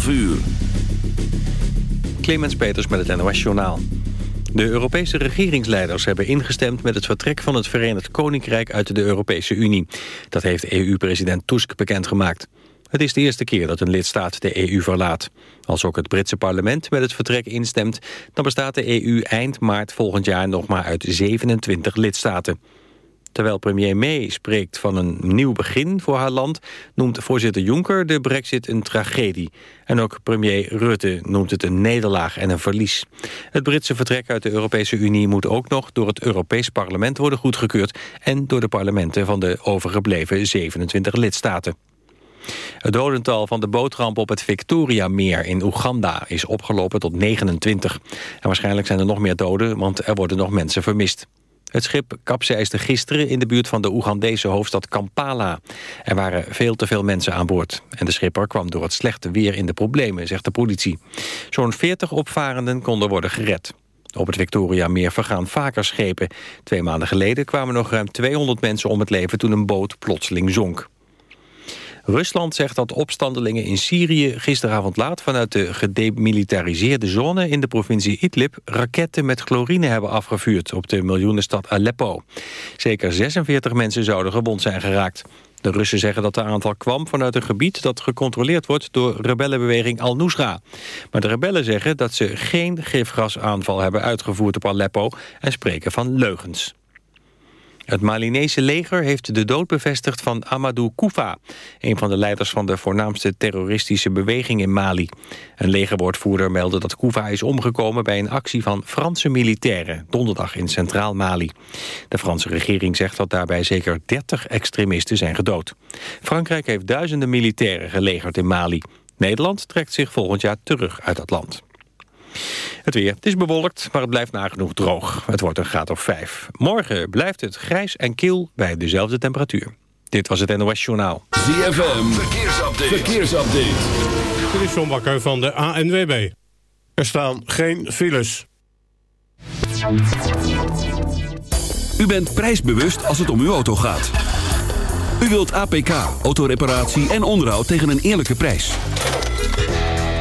12 uur. Clemens Peters met het NOS Journaal. De Europese regeringsleiders hebben ingestemd met het vertrek van het Verenigd Koninkrijk uit de Europese Unie. Dat heeft EU-president Tusk bekendgemaakt. Het is de eerste keer dat een lidstaat de EU verlaat. Als ook het Britse parlement met het vertrek instemt... dan bestaat de EU eind maart volgend jaar nog maar uit 27 lidstaten. Terwijl premier May spreekt van een nieuw begin voor haar land... noemt voorzitter Juncker de brexit een tragedie. En ook premier Rutte noemt het een nederlaag en een verlies. Het Britse vertrek uit de Europese Unie moet ook nog... door het Europees Parlement worden goedgekeurd... en door de parlementen van de overgebleven 27 lidstaten. Het dodental van de bootramp op het Victoria-meer in Oeganda is opgelopen tot 29. En waarschijnlijk zijn er nog meer doden, want er worden nog mensen vermist. Het schip kapseisde gisteren in de buurt van de Oegandese hoofdstad Kampala. Er waren veel te veel mensen aan boord. En de schipper kwam door het slechte weer in de problemen, zegt de politie. Zo'n 40 opvarenden konden worden gered. Op het Victoria-meer vergaan vaker schepen. Twee maanden geleden kwamen nog ruim 200 mensen om het leven toen een boot plotseling zonk. Rusland zegt dat opstandelingen in Syrië gisteravond laat... vanuit de gedemilitariseerde zone in de provincie Idlib... raketten met chlorine hebben afgevuurd op de miljoenenstad Aleppo. Zeker 46 mensen zouden gewond zijn geraakt. De Russen zeggen dat het aantal kwam vanuit een gebied dat gecontroleerd wordt door rebellenbeweging Al-Nusra. Maar de rebellen zeggen dat ze geen gifgasaanval hebben uitgevoerd op Aleppo en spreken van leugens. Het Malinese leger heeft de dood bevestigd van Amadou Koufa... een van de leiders van de voornaamste terroristische beweging in Mali. Een legerwoordvoerder meldde dat Koufa is omgekomen... bij een actie van Franse militairen, donderdag in Centraal Mali. De Franse regering zegt dat daarbij zeker 30 extremisten zijn gedood. Frankrijk heeft duizenden militairen gelegerd in Mali. Nederland trekt zich volgend jaar terug uit dat land. Het weer. Het is bewolkt, maar het blijft nagenoeg droog. Het wordt een graad of 5. Morgen blijft het grijs en kil bij dezelfde temperatuur. Dit was het NOS Journaal. ZFM. Verkeersupdate. Verkeersupdate. Dit is John Bakker van de ANWB. Er staan geen files. U bent prijsbewust als het om uw auto gaat. U wilt APK, autoreparatie en onderhoud tegen een eerlijke prijs.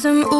cause I'm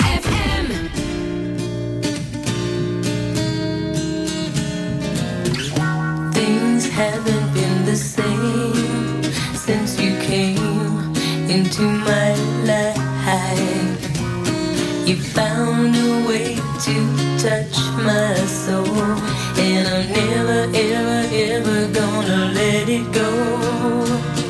gonna let it go.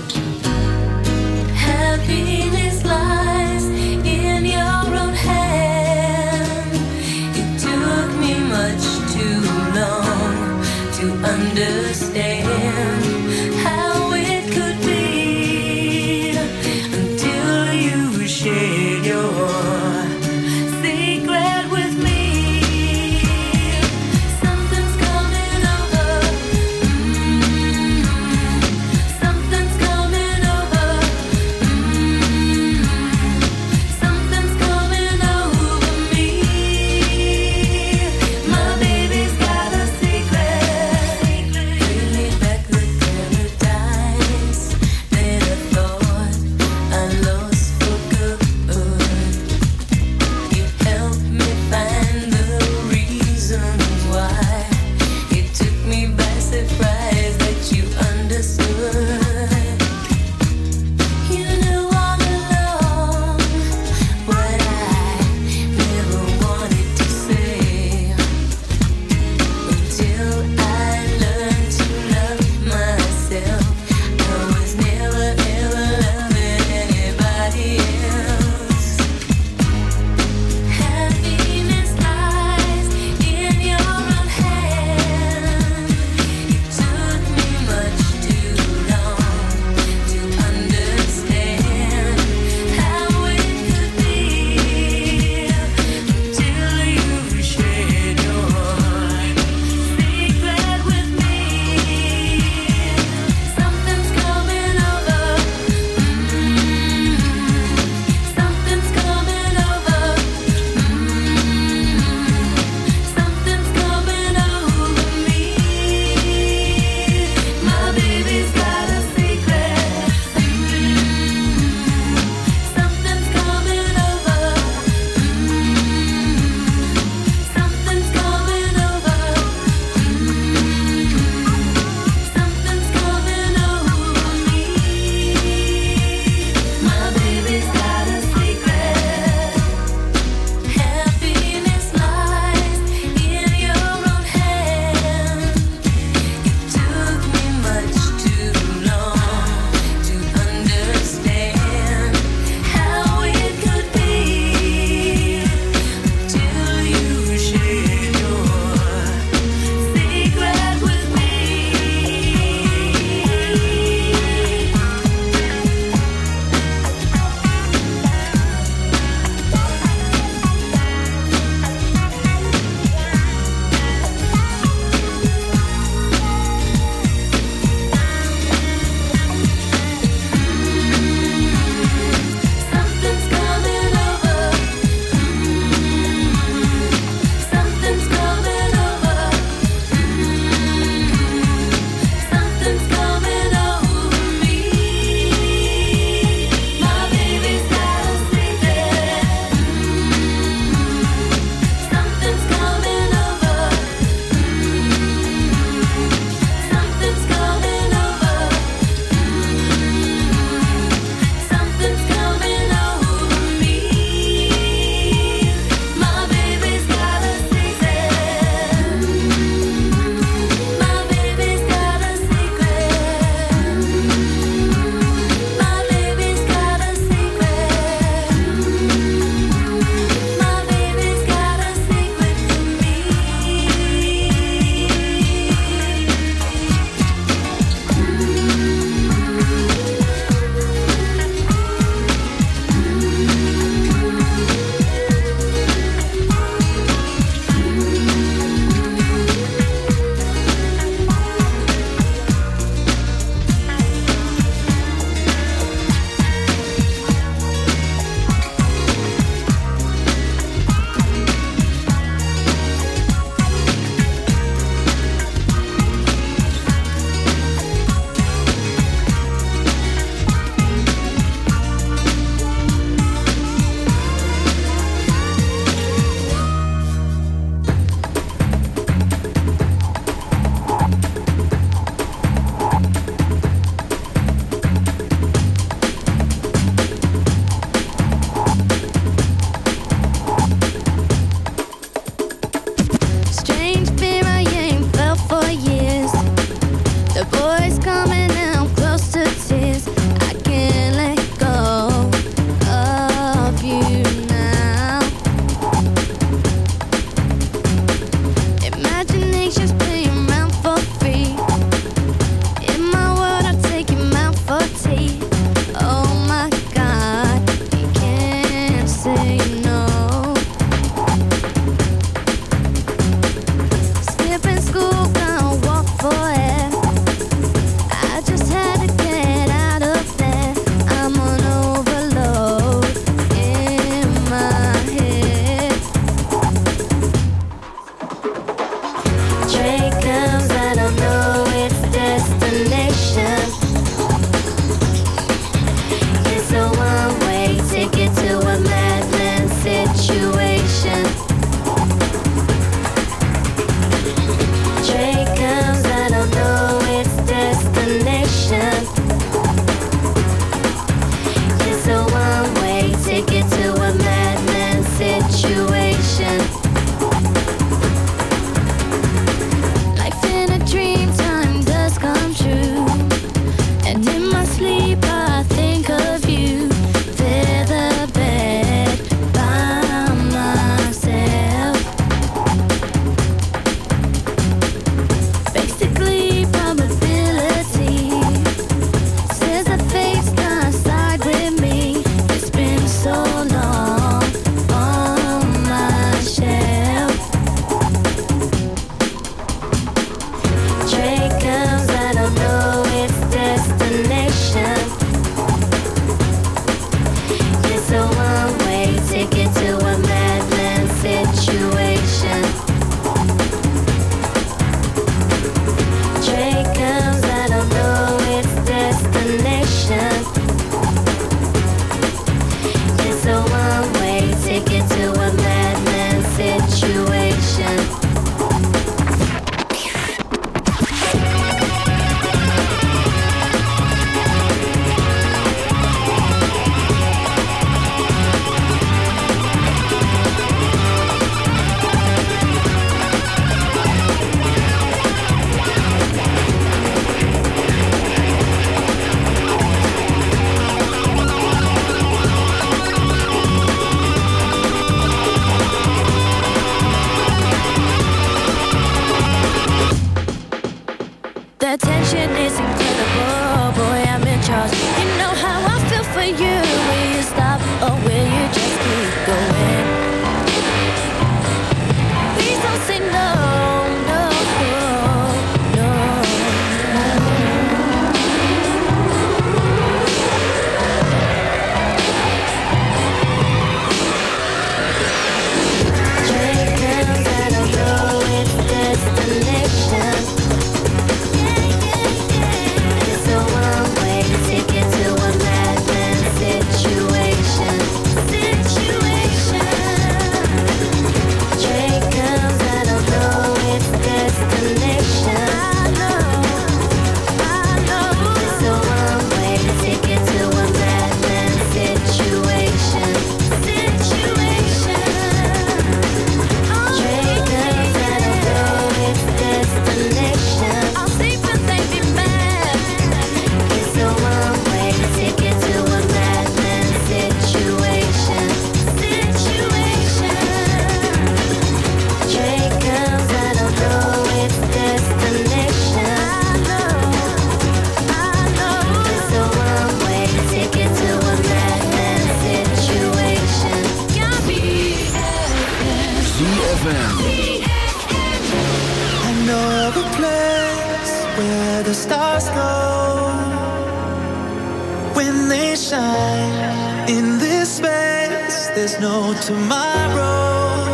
Tomorrow.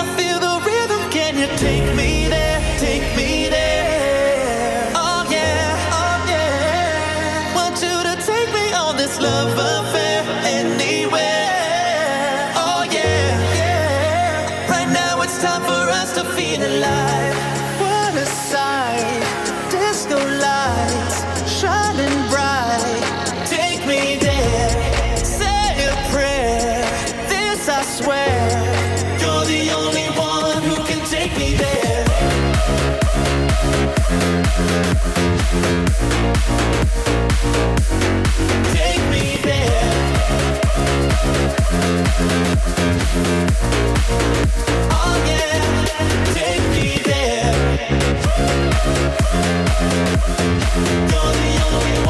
I feel the rhythm. Can you take me You're the only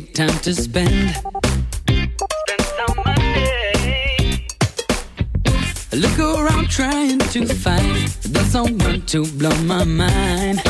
need time to spend. Spend some money. I look around trying to find the someone to blow my mind.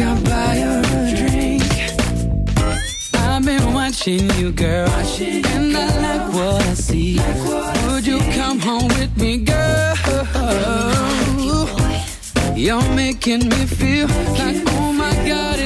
I'll buy her a drink. I've been watching you, girl, and I like what I see. Would you come home with me, girl? You're making me feel like, oh my God,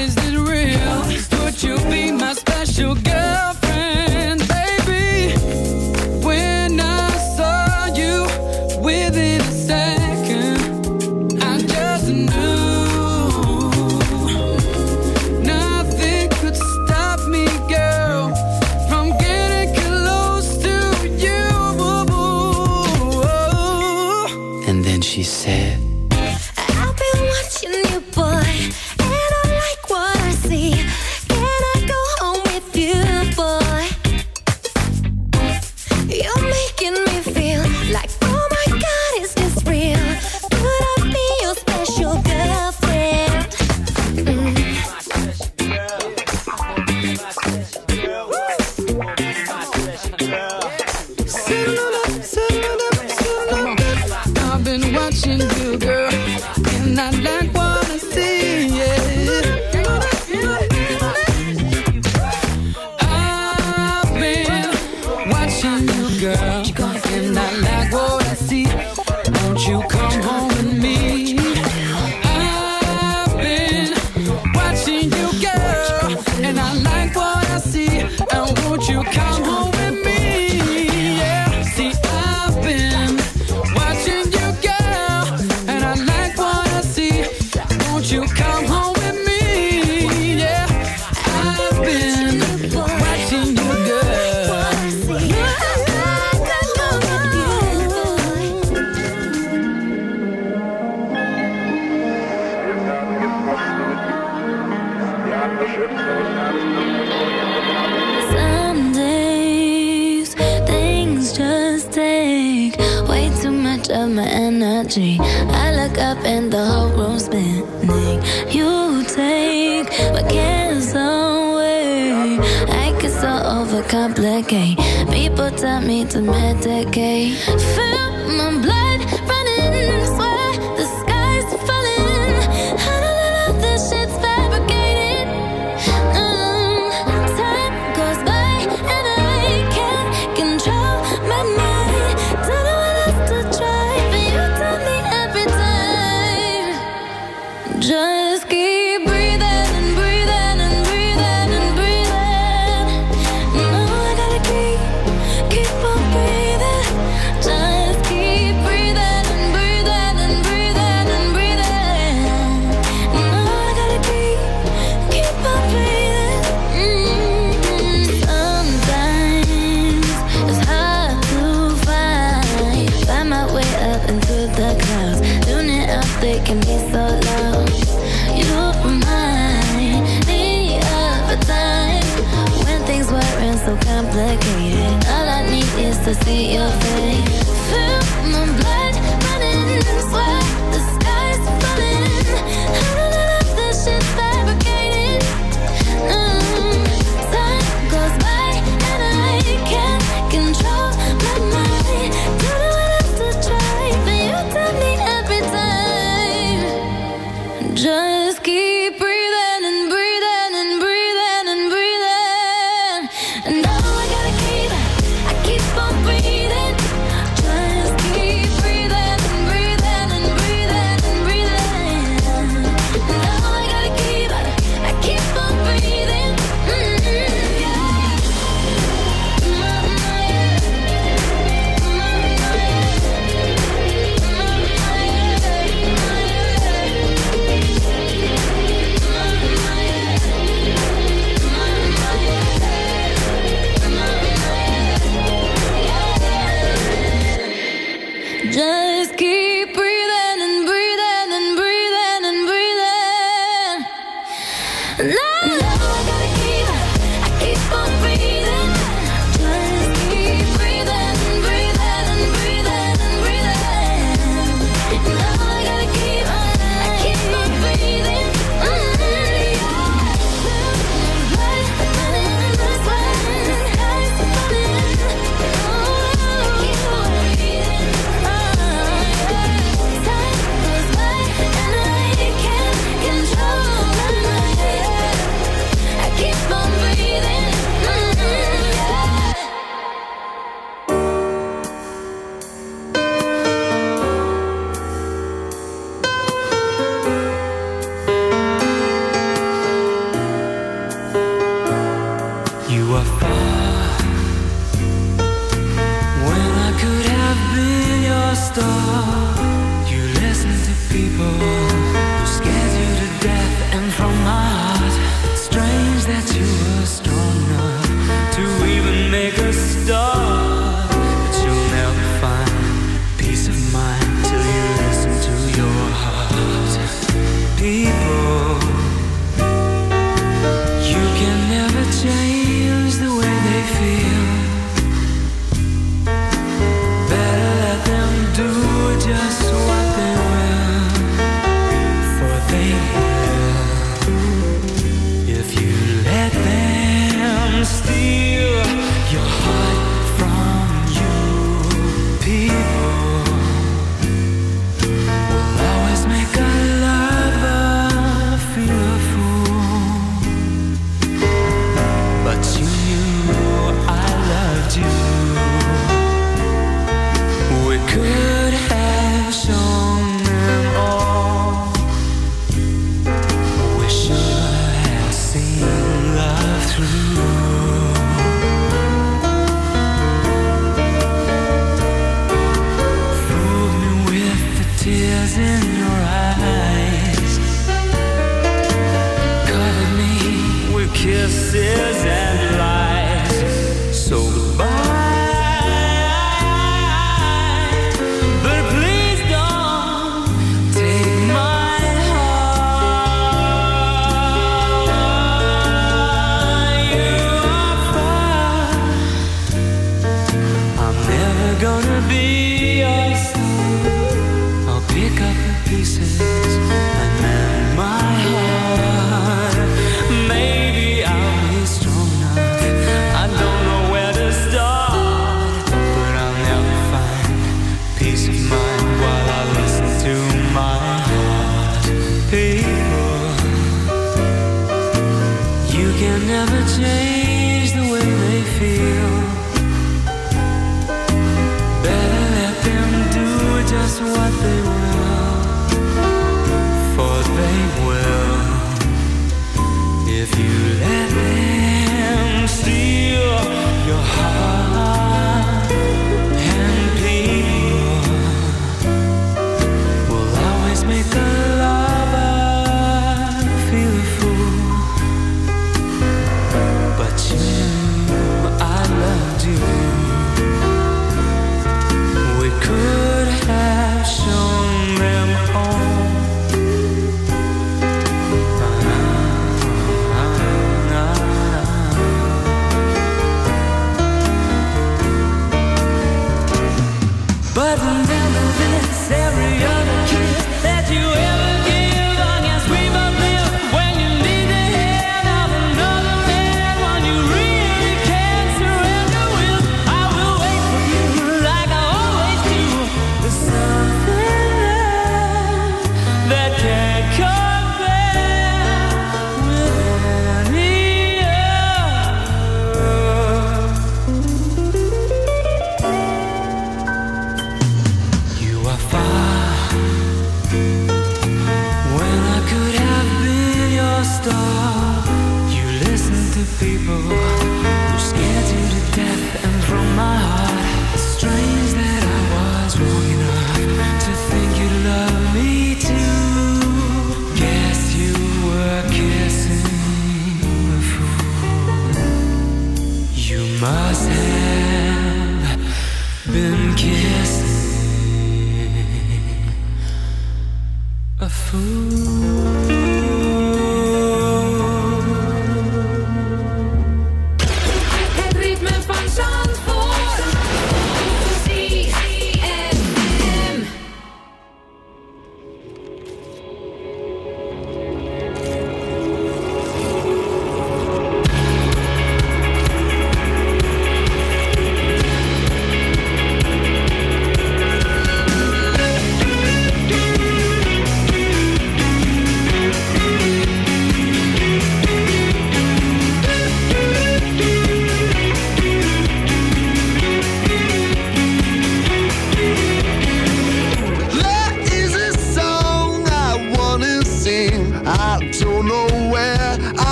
아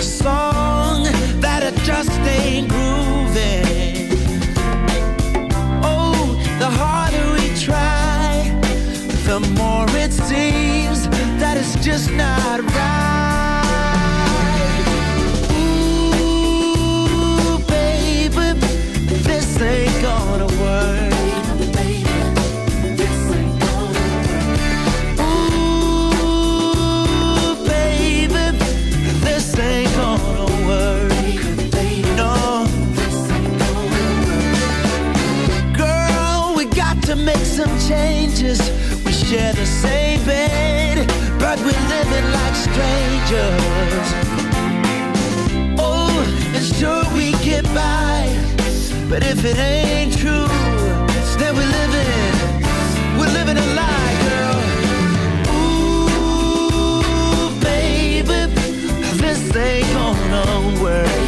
song strangers. Oh, and sure we get by, but if it ain't true, then we're living, we're living a lie, girl. Ooh, baby, this ain't gonna work.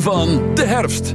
van de herfst.